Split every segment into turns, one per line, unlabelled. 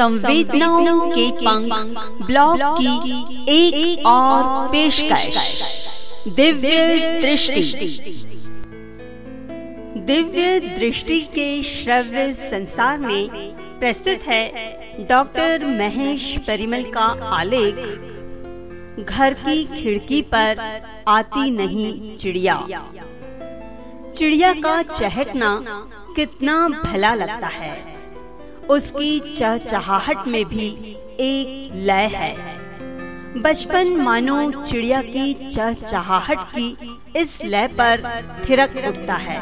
संवेदनाओं के पंख ब्लॉग की एक, एक और पेशकश। दिव्य दृष्टि। दिव्य दृष्टि के श्रव्य संसार में प्रस्तुत है डॉक्टर महेश परिमल का आलेख घर की खिड़की पर आती नहीं चिड़िया। चिड़िया का चहकना कितना भला लगता है। उसकी चहचहाहट में भी एक लय है। बचपन मानो चिड़िया की चहचहाहट की इस लय पर थिरक उठता है।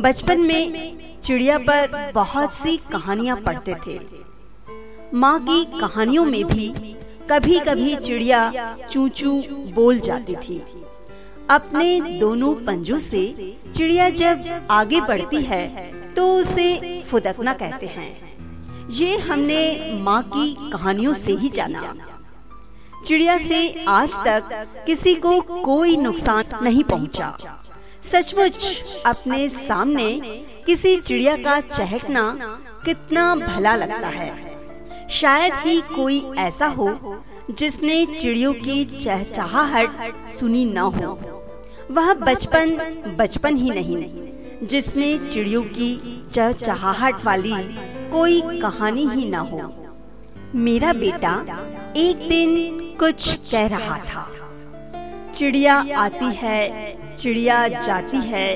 बचपन में चिड़िया पर बहुत सी कहानियाँ पढ़ते थे। माँ की कहानियों में भी कभी कभी चिड़िया चूचू बोल जाती थी। अपने दोनों पंजों से चिड़िया जब आगे बढ़ती है तो उसे फुदकना कहते हैं। ये हमने माँ की कहानियों से ही जाना। चिड़िया से आज तक किसी को कोई नुकसान नहीं पहुँचा। सचमुच अपने सामने किसी चिड़िया का चहकना कितना भला लगता है। शायद ही कोई ऐसा हो जिसने चिड़ियों की चहचहाहट सुनी न हो। वह बचपन बचपन ही नहीं। जिसमें चिड़ियों की चहचहाहट वाली कोई कहानी ही ना हो। मेरा बेटा एक दिन कुछ कह रहा था। चिड़िया आती है, चिड़िया जाती है,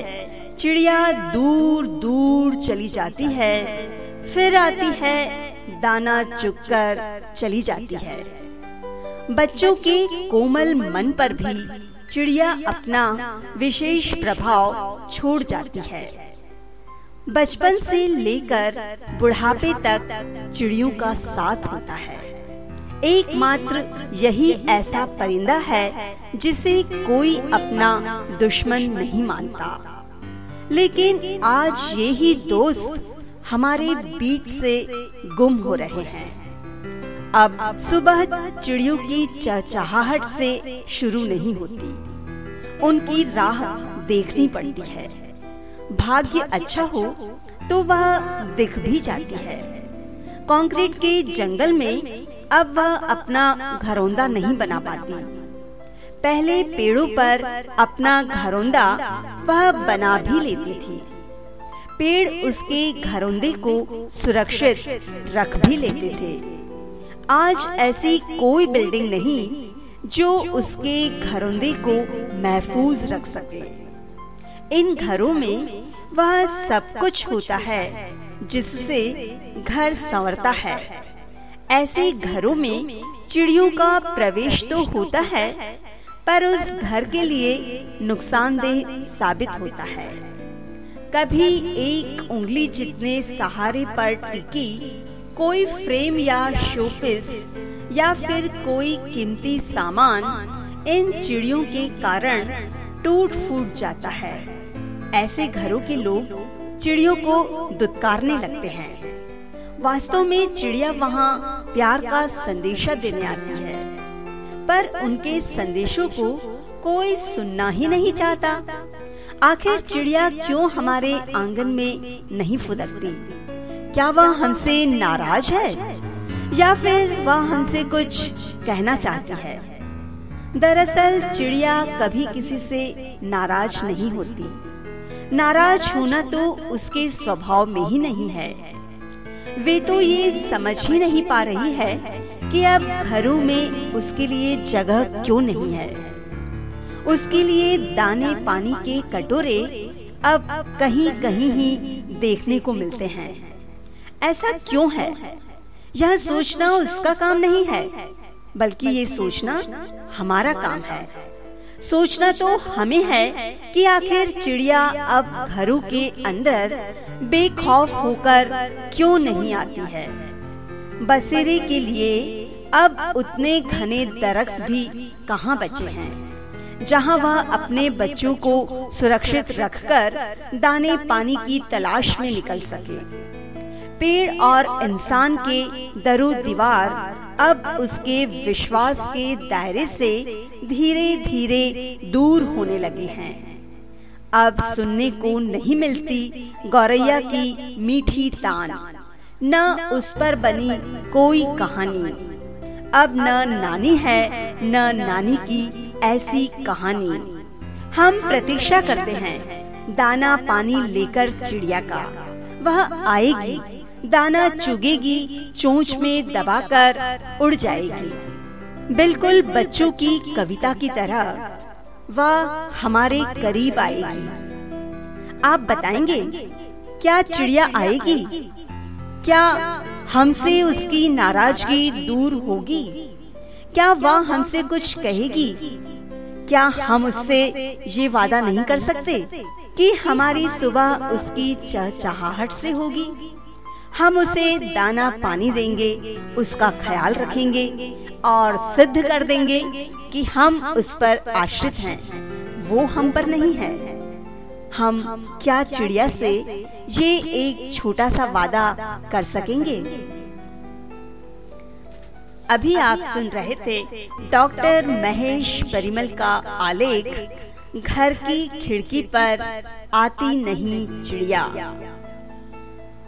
चिड़िया दूर दूर चली जाती है, फिर आती है, दाना चुगकर चली जाती है। बच्चों के कोमल मन पर भी चिड़िया अपना विशेष प्रभाव छोड़ जाती है। बचपन से लेकर बुढ़ापे तक चिड़ियों का साथ होता है। एकमात्र यही ऐसा परिंदा है जिसे कोई अपना दुश्मन नहीं मानता। लेकिन आज ये ही दोस्त हमारे बीच से गुम हो रहे हैं। अब सुबह चिड़ियों की चहचहाहट से शुरू नहीं होती। उनकी राह देखनी पड़ती है। भाग्य अच्छा हो तो वह दिख भी जाती है। कंक्रीट के जंगल में अब वह अपना घरौंदा नहीं बना पाती। पहले पेड़ों पर अपना घरौंदा वह बना भी लेती थी। पेड़ उसके घरौंदे को सुरक्षित रख भी लेते थे। आज ऐसी कोई बिल्डिंग नहीं जो उसके घरौंदे को महफूज रख सके। इन घरों में वह सब कुछ होता है जिससे घर संवरता है। ऐसे घरों में चिड़ियों का प्रवेश तो होता है, पर उस घर के लिए नुकसानदेह साबित होता है। कभी एक उंगली जितने सहारे पर टिकी कोई फ्रेम या शोपीस या फिर कोई कीमती सामान इन चिड़ियों के कारण टूट फूट जाता है। ऐसे घरों के लोग चिड़ियों को दुत्कारने लगते हैं। वास्तव में चिड़िया वहाँ प्यार का संदेशा देने आती है, पर उनके संदेशों को कोई सुनना ही नहीं चाहता। आखिर चिड़िया क्यों हमारे आँगन में नहीं फुदकती? क्या वह हमसे नाराज़ है? या फिर वह हमसे कुछ कहना चाहती है? दरअसल चिड़िया कभी किसी से नाराज़ नहीं होती। नाराज़ होना तो उसके स्वभाव में ही नहीं है। वे तो ये समझ ही नहीं पा रही है कि अब घरों में उसके लिए जगह क्यों नहीं है। उसके लिए दाने पानी के कटोरे अब कहीं कहीं ही देखने को मिलते हैं। ऐसा क्यों है? यह सोचना उसका काम नहीं है, बल्कि ये सोचना हमारा काम है। सोचना तो हमें है कि आखिर चिड़िया अब घरों के अंदर बेखौफ होकर क्यों नहीं आती है? बसेरे के लिए अब उतने घने दरख्त भी कहाँ बचे हैं? जहाँ वह अपने बच्चों को सुरक्षित रखकर दाने पानी की तलाश में निकल सके। पेड़ और इंसान के दरो दीवार अब उसके विश्वास के दायरे से धीरे धीरे दूर होने लगे हैं। अब सुनने को नहीं मिलती गौरैया की मीठी तान। न उस पर बनी कोई कहानी। अब न नानी है, न नानी की ऐसी कहानी। हम प्रतीक्षा करते हैं, दाना पानी लेकर चिड़िया का। वह आएगी दाना चुगेगी, चोंच में दबाकर उड़ जाएगी। बिल्कुल बच्चों की कविता की तरह, वह, हमारे करीब आएगी। आप बताएँगे, क्या चिड़िया आएगी? क्या हमसे उसकी नाराज़गी दूर होगी? क्या वह, हमसे कुछ कहेगी? क्या हम उससे ये वादा नहीं कर सकते कि हमारी सुबह उसकी चहचहाहट से होगी? हम उसे दाना पानी देंगे, उसका ख्याल रखेंगे और सिद्ध कर देंगे कि हम उस पर आश्रित हैं। वो हम पर नहीं है। हम क्या चिड़िया से ये एक छोटा सा वादा कर सकेंगे? अभी आप सुन रहे थे डॉक्टर महेश परिमल का आलेख, घर की खिड़की पर आती नहीं चिड़िया।